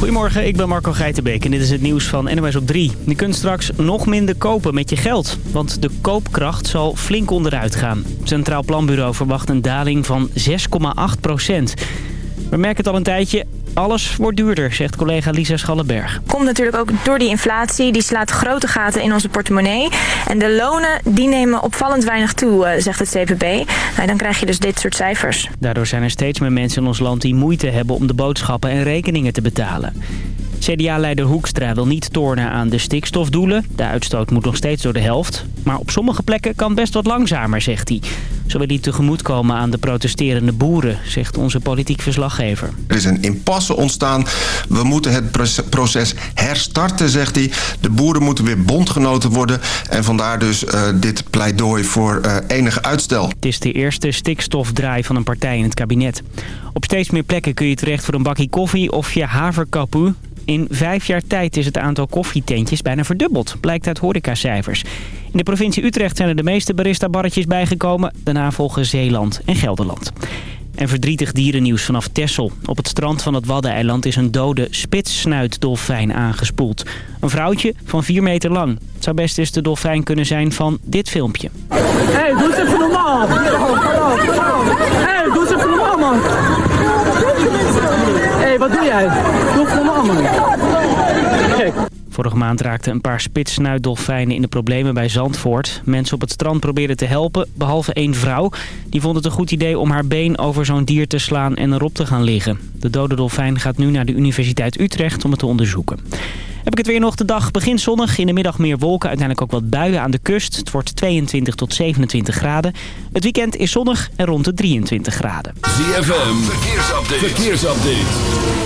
Goedemorgen, ik ben Marco Geitenbeek en dit is het nieuws van NOS op 3. Je kunt straks nog minder kopen met je geld, want de koopkracht zal flink onderuit gaan. Centraal Planbureau verwacht een daling van 6,8 procent. We merken het al een tijdje, alles wordt duurder, zegt collega Lisa Schallenberg. Komt natuurlijk ook door die inflatie. Die slaat grote gaten in onze portemonnee. En de lonen die nemen opvallend weinig toe, eh, zegt het CPB. Nou, dan krijg je dus dit soort cijfers. Daardoor zijn er steeds meer mensen in ons land die moeite hebben om de boodschappen en rekeningen te betalen. CDA-leider Hoekstra wil niet tornen aan de stikstofdoelen. De uitstoot moet nog steeds door de helft. Maar op sommige plekken kan best wat langzamer, zegt hij. Zo wil hij tegemoetkomen aan de protesterende boeren, zegt onze politiek verslaggever. Er is een impasse ontstaan. We moeten het proces herstarten, zegt hij. De boeren moeten weer bondgenoten worden. En vandaar dus uh, dit pleidooi voor uh, enige uitstel. Het is de eerste stikstofdraai van een partij in het kabinet. Op steeds meer plekken kun je terecht voor een bakje koffie of je haverkapoe. In vijf jaar tijd is het aantal koffietentjes bijna verdubbeld, blijkt uit horecacijfers. In de provincie Utrecht zijn er de meeste barista-barretjes bijgekomen. Daarna volgen Zeeland en Gelderland. En verdrietig dierennieuws vanaf Texel. Op het strand van het Waddeneiland is een dode spitssnuitdolfijn aangespoeld. Een vrouwtje van 4 meter lang. Het zou best eens de dolfijn kunnen zijn van dit filmpje. Hé, hey, doe eens even normaal. Hé, hey, doe eens even normaal, man. Hé, wat doe jij? Doe man. Kijk. Vorige maand raakten een paar spitssnuitdolfijnen in de problemen bij Zandvoort. Mensen op het strand probeerden te helpen, behalve één vrouw. Die vond het een goed idee om haar been over zo'n dier te slaan en erop te gaan liggen. De dode dolfijn gaat nu naar de Universiteit Utrecht om het te onderzoeken. Heb ik het weer nog. De dag begint zonnig. In de middag meer wolken. Uiteindelijk ook wat buien aan de kust. Het wordt 22 tot 27 graden. Het weekend is zonnig en rond de 23 graden. ZFM. Verkeersupdate. Verkeersupdate.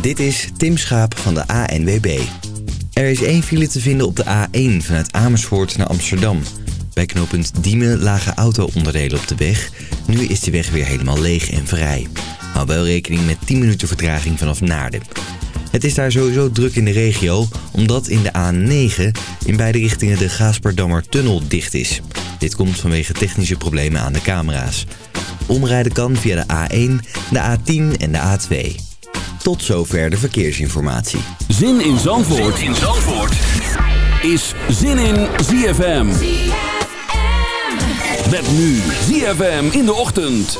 Dit is Tim Schaap van de ANWB. Er is één file te vinden op de A1 vanuit Amersfoort naar Amsterdam. Bij knooppunt Diemen lagen auto-onderdelen op de weg. Nu is de weg weer helemaal leeg en vrij. Hou wel rekening met 10 minuten vertraging vanaf Naarden. Het is daar sowieso druk in de regio, omdat in de A9 in beide richtingen de Gaasperdammer tunnel dicht is. Dit komt vanwege technische problemen aan de camera's. Omrijden kan via de A1, de A10 en de A2. Tot zover de verkeersinformatie. Zin in Zandvoort, zin in Zandvoort. is Zin in ZFM. ZFM. Met nu ZFM in de ochtend.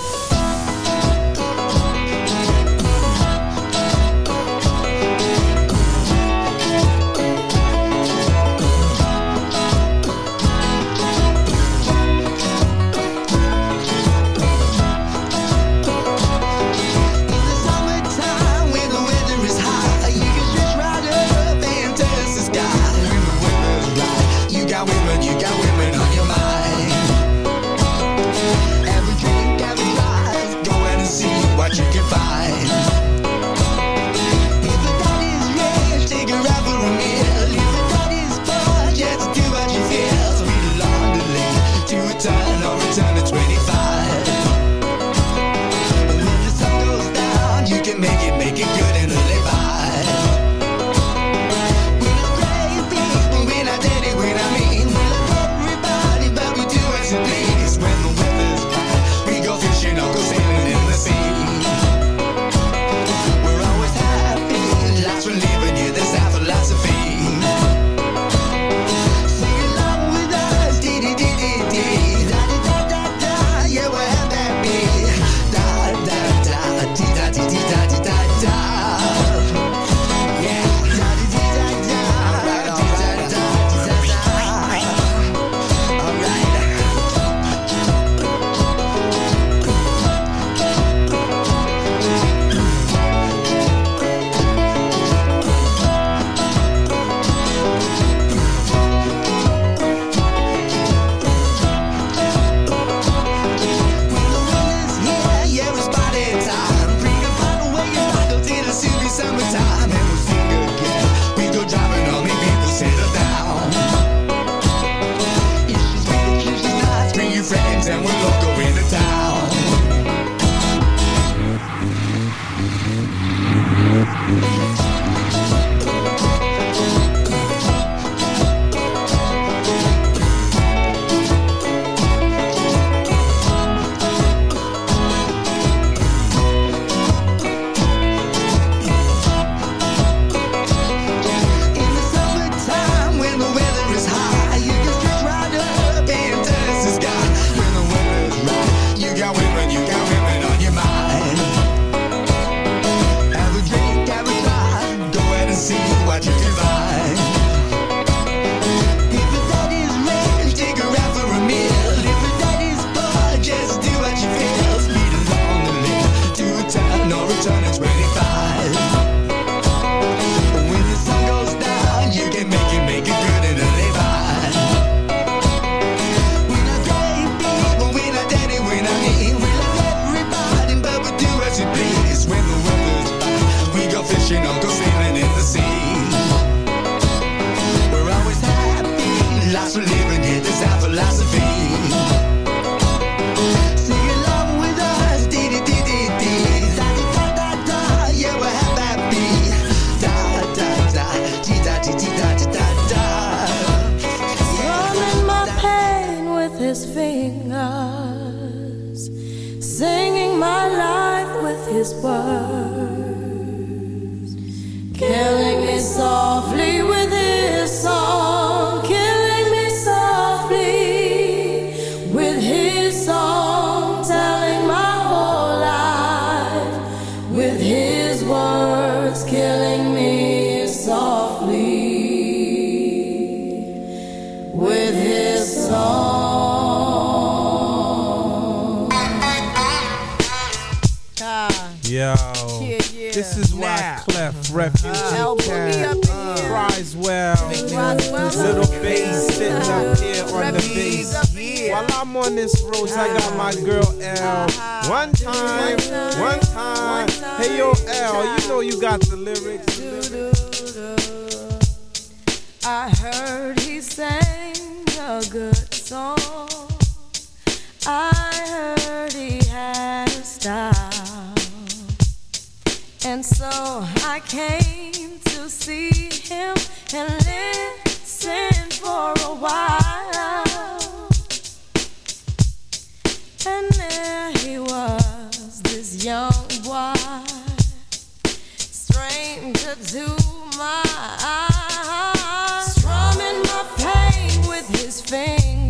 strumming my pain with his fingers.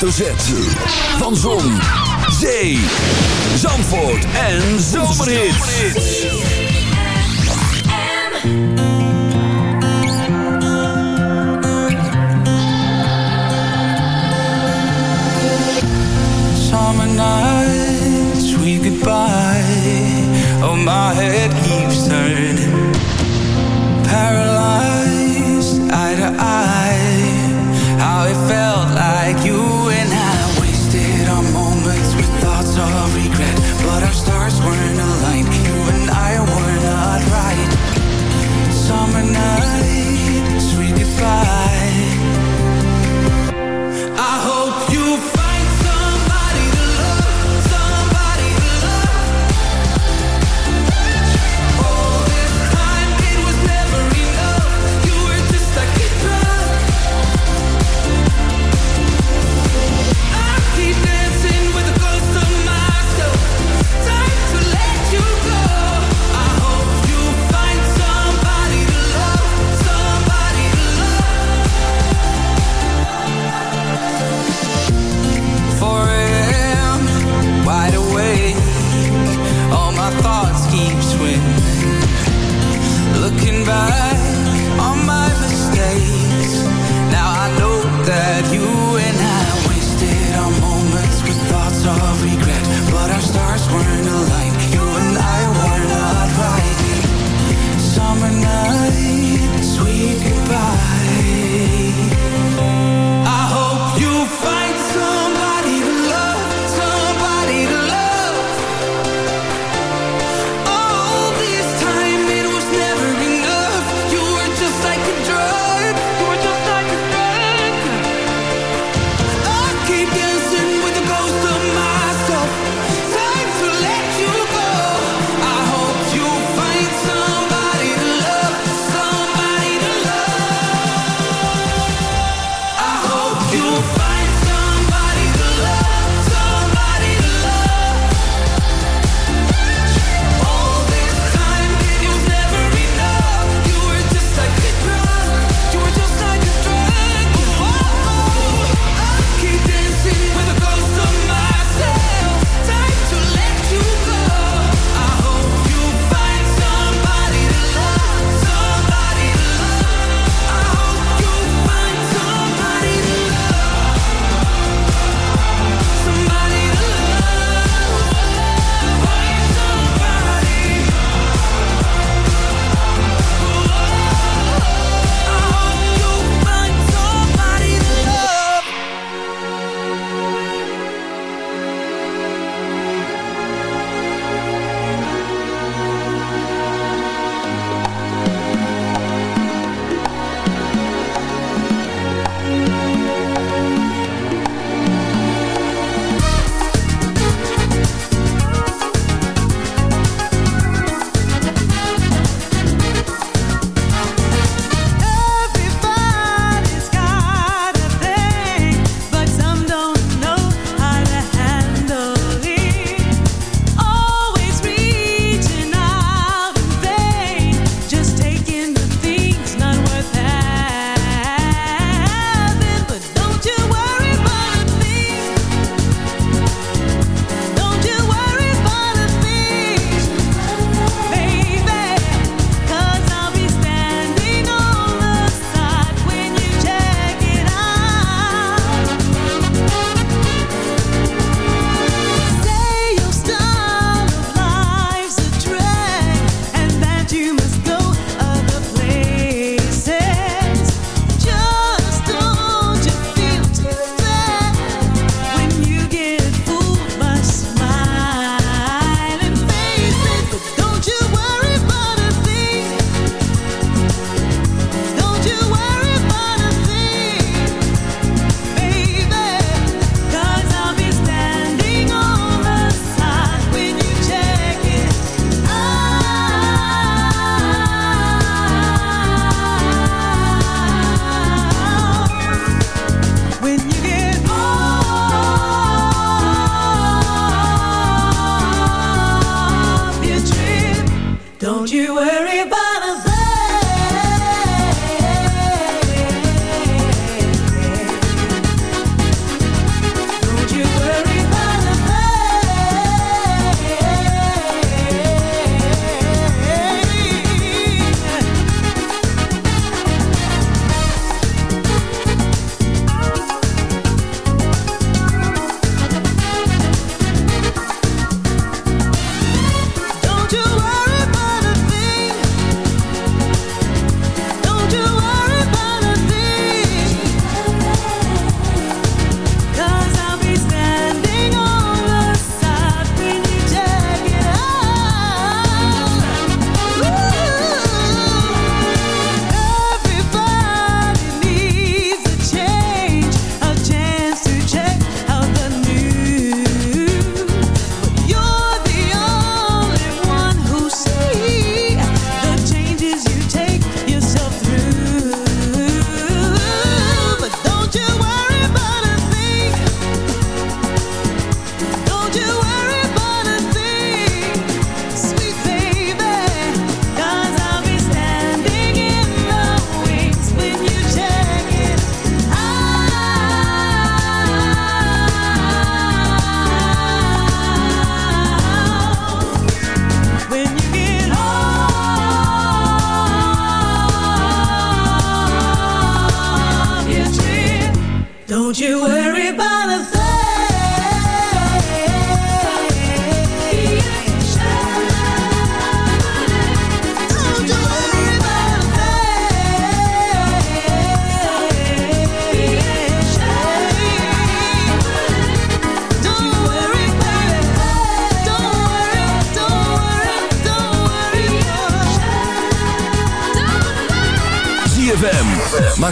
hoofdletter Z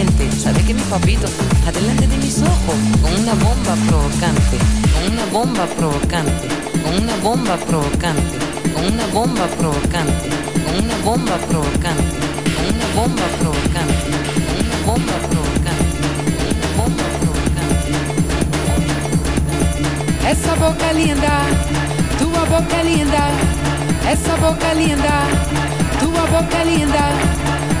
Sabe que mi papito, adelante de mis ojos, con una bomba provocante. Con una bomba provocante. Con una bomba provocante. Con una bomba provocante. Con una bomba provocante. Con una bomba provocante. Con una bomba provocante. Con una bomba provocante. Essa boca linda, tua boca linda. Essa boca linda, tua boca linda.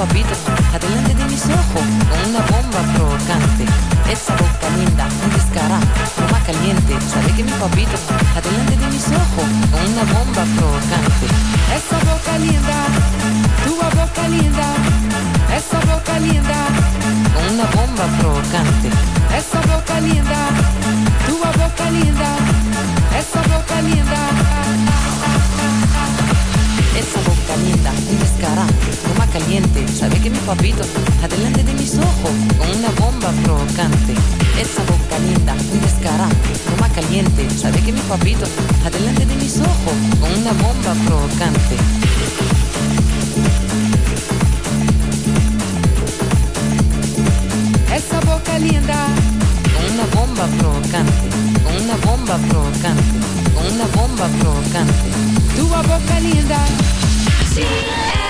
Papito, adelante de mis ojos, con una bomba provocante. Esa boca linda, un descarado, toma caliente. Sabe que mi papito, adelante de mis ojos, con una bomba provocante. Essa boca linda, tua boca linda. Essa boca linda, Con una bomba provocante. essa boca linda. Tua boca linda. Essa boca linda. Esa boca linda, un descarado, toma caliente. Sabe que mi papito, adelante de mis ojos, con una bomba provocante. Esa boca linda, un descarado, toma caliente. Sabe que mi papito, adelante de mis ojos, con una bomba provocante. Essa boca linda. Una bomba provocante, con una bomba provocante, con una bomba provocante. Tua boca linda. I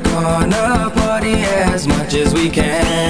corner party as much as we can.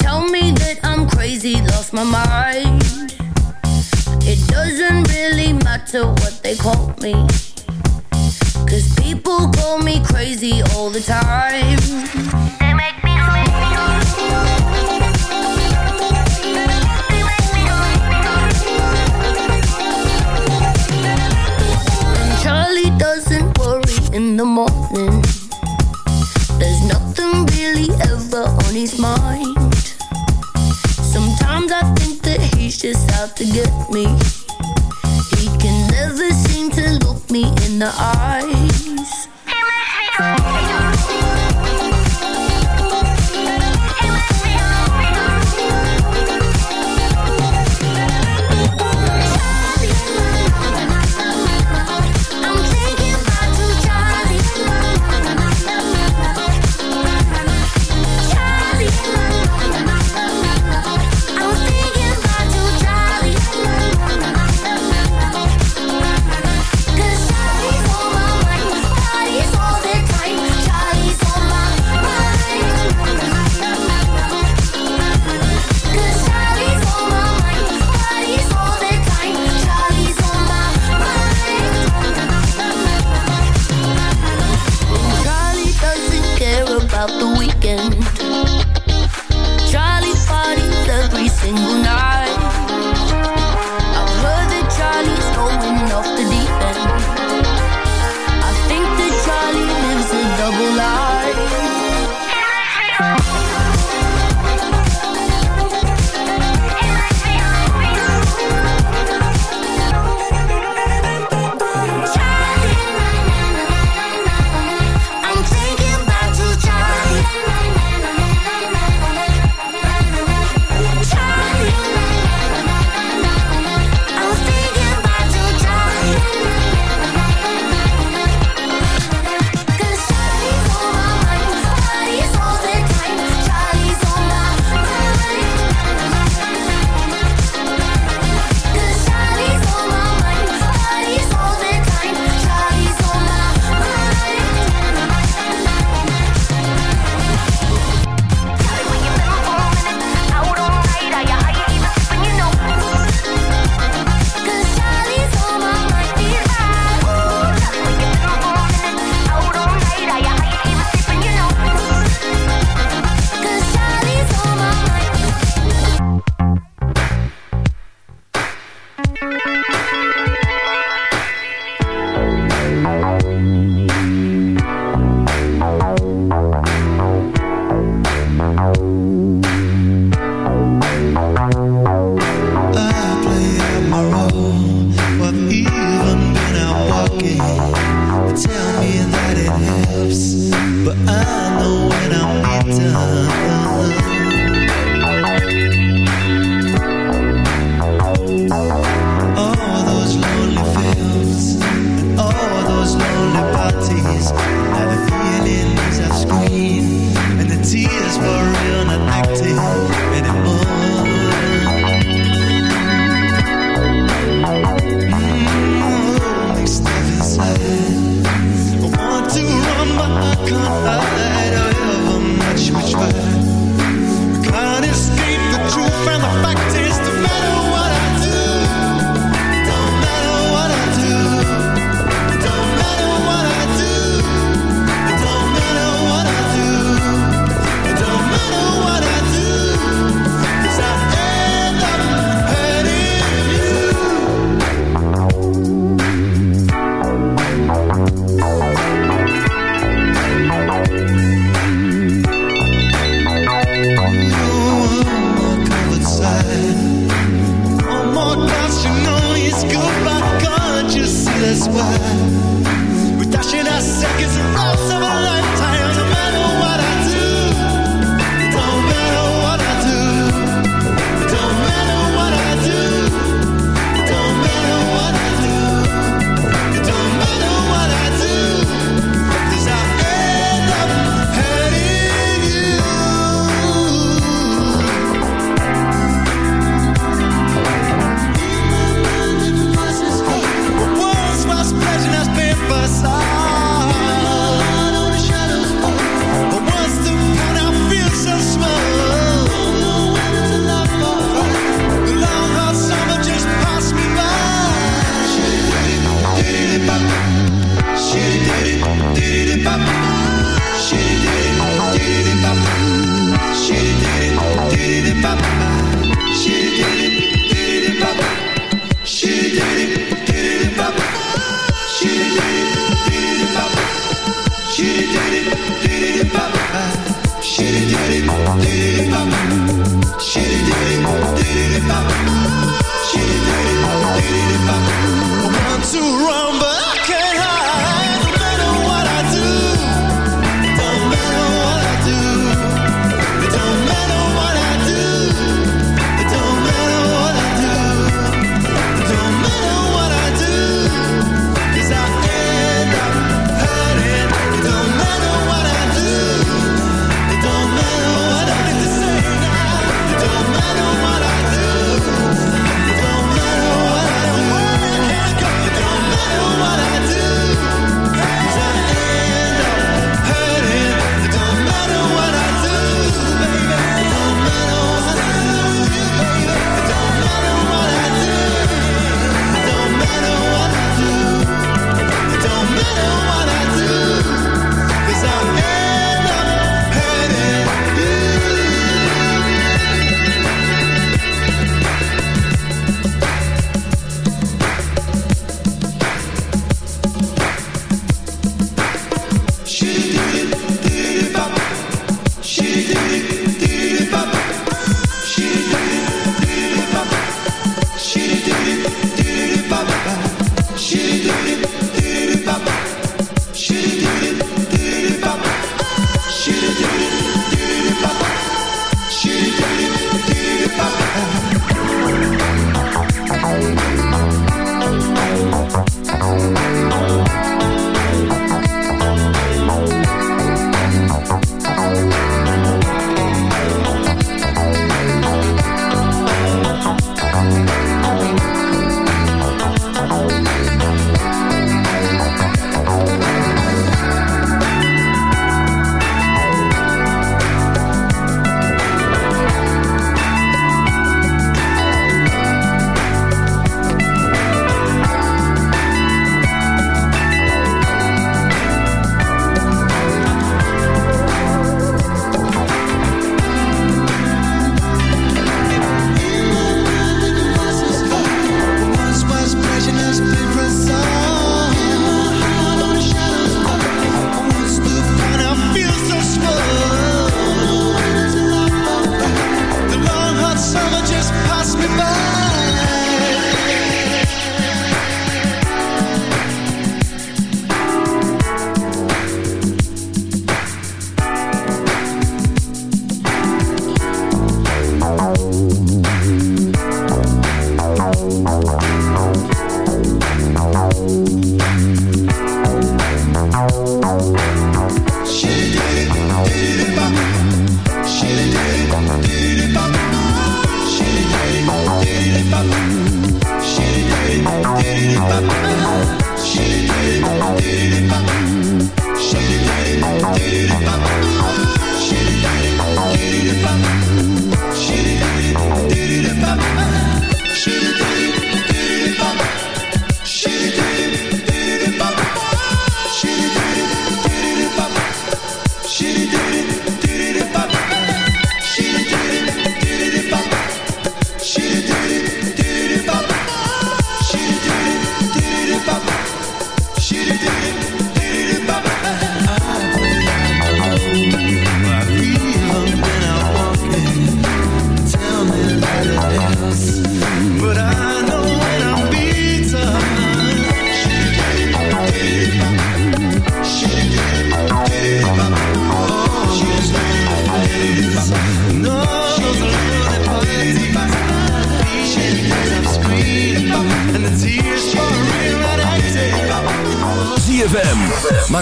tell me that I'm crazy, lost my mind. It doesn't really matter what they call me. Cause people call me crazy all the time. They make me And Charlie doesn't worry in the morning There's nothing really ever on his mind. just out to get me. He can never seem to look me in the eye.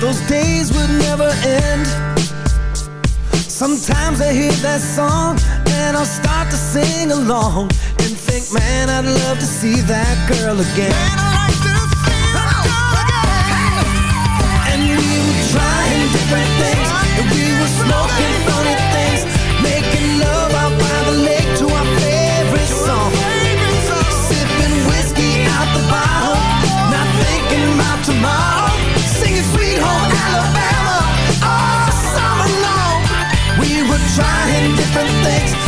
those days would never end. Sometimes I hear that song and I'll start to sing along and think, man, I'd love to see that girl again. Oh, and we were trying different things and we were smoking funny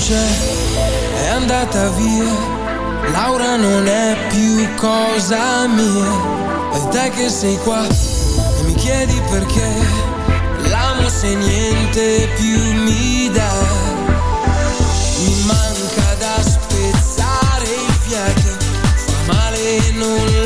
c'è, è andata via. Laura non è più cosa mia, e te che sei qua e mi chiedi perché l'amo se niente più mi dà. Mi manca da spezzare i fiati, fa male non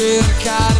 cercare